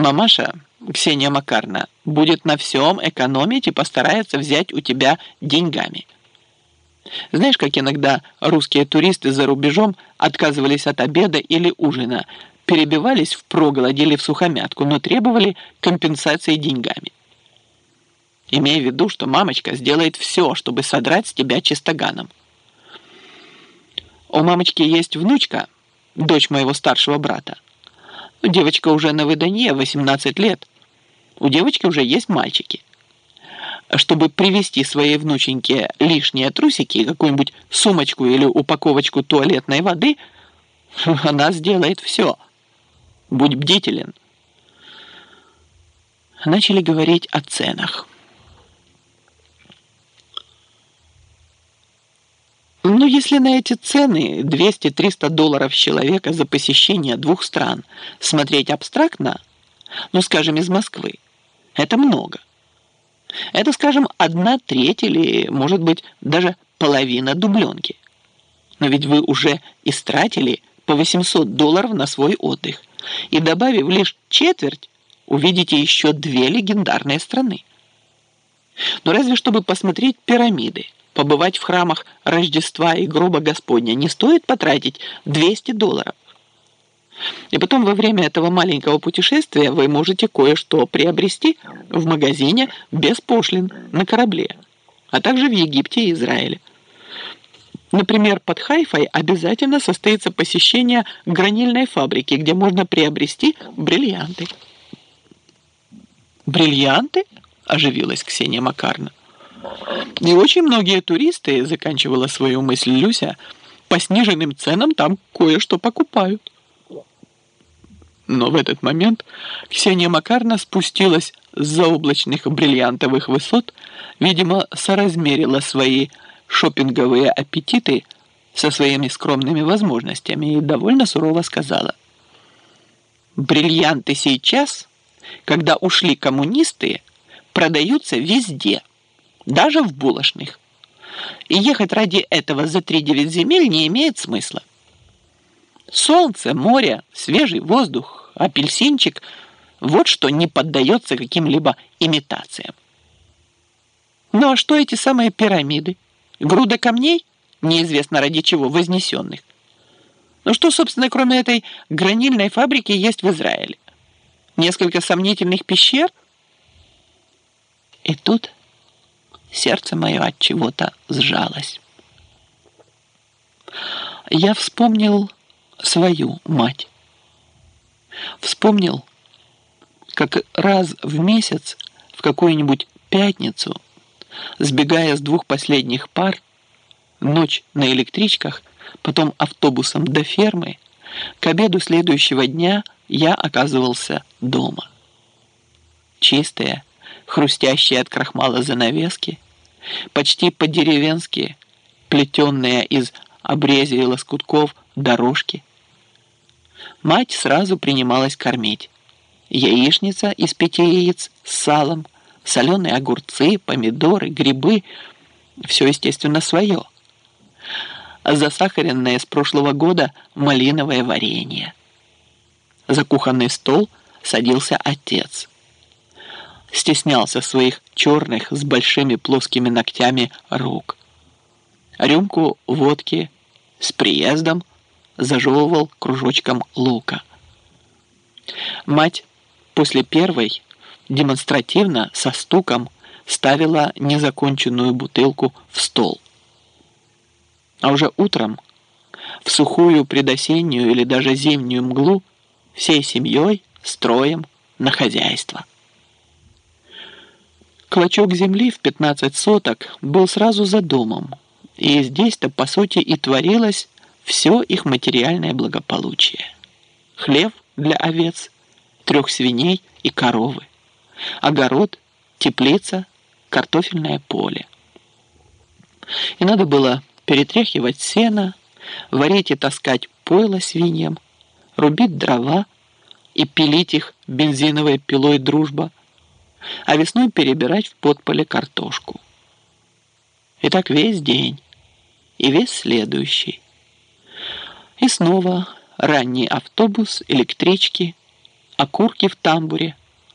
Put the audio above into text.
Мамаша, Ксения Макарна, будет на всем экономить и постарается взять у тебя деньгами. Знаешь, как иногда русские туристы за рубежом отказывались от обеда или ужина, перебивались в проголоде или в сухомятку, но требовали компенсации деньгами. Имея в виду, что мамочка сделает все, чтобы содрать с тебя чистоганом. У мамочки есть внучка, дочь моего старшего брата. Девочка уже на выданье, 18 лет. У девочки уже есть мальчики. Чтобы привезти своей внученьке лишние трусики, какую-нибудь сумочку или упаковочку туалетной воды, она сделает все. Будь бдителен. Начали говорить о ценах. Но если на эти цены 200-300 долларов человека за посещение двух стран смотреть абстрактно, ну, скажем, из Москвы, это много. Это, скажем, одна треть или, может быть, даже половина дубленки. Но ведь вы уже истратили по 800 долларов на свой отдых. И добавив лишь четверть, увидите еще две легендарные страны. Но разве чтобы посмотреть пирамиды, побывать в храмах Рождества и гроба Господня не стоит потратить 200 долларов. И потом во время этого маленького путешествия вы можете кое-что приобрести в магазине без пошлин на корабле, а также в Египте и Израиле. Например, под Хайфой обязательно состоится посещение гранильной фабрики, где можно приобрести бриллианты. «Бриллианты?» – оживилась Ксения Макарна. И очень многие туристы, заканчивала свою мысль Люся, по сниженным ценам там кое-что покупают. Но в этот момент Ксения Макарна спустилась с заоблачных бриллиантовых высот, видимо, соразмерила свои шопинговые аппетиты со своими скромными возможностями и довольно сурово сказала. «Бриллианты сейчас, когда ушли коммунисты, продаются везде» даже в булочных. И ехать ради этого за три-девять земель не имеет смысла. Солнце, море, свежий воздух, апельсинчик – вот что не поддается каким-либо имитациям. Ну а что эти самые пирамиды? Груда камней, неизвестно ради чего, вознесенных. Ну что, собственно, кроме этой гранильной фабрики есть в Израиле? Несколько сомнительных пещер? И тут сердце мое от чего-то сжалось. Я вспомнил свою мать. Вспомнил, как раз в месяц в какую-нибудь пятницу, сбегая с двух последних пар, ночь на электричках, потом автобусом до фермы, к обеду следующего дня я оказывался дома. Чистые, хрустящие от крахмала занавески, почти по-деревенски, плетенные из обрезей и лоскутков дорожки. Мать сразу принималась кормить. Яичница из пяти яиц с салом, соленые огурцы, помидоры, грибы – все, естественно, свое. Засахаренное с прошлого года малиновое варенье. За кухонный стол садился отец – стеснялся своих черных с большими плоскими ногтями рук. Рюмку водки с приездом зажевывал кружочком лука. Мать после первой демонстративно со стуком ставила незаконченную бутылку в стол. А уже утром, в сухую предосеннюю или даже зимнюю мглу, всей семьей строем на хозяйство. Клочок земли в 15 соток был сразу за домом, и здесь-то, по сути, и творилось все их материальное благополучие. Хлев для овец, трех свиней и коровы, огород, теплица, картофельное поле. И надо было перетряхивать сено, варить и таскать пойло свиньям, рубить дрова и пилить их бензиновой пилой «Дружба», а весной перебирать в подполе картошку. И так весь день, и весь следующий. И снова ранний автобус, электрички, окурки в тамбуре,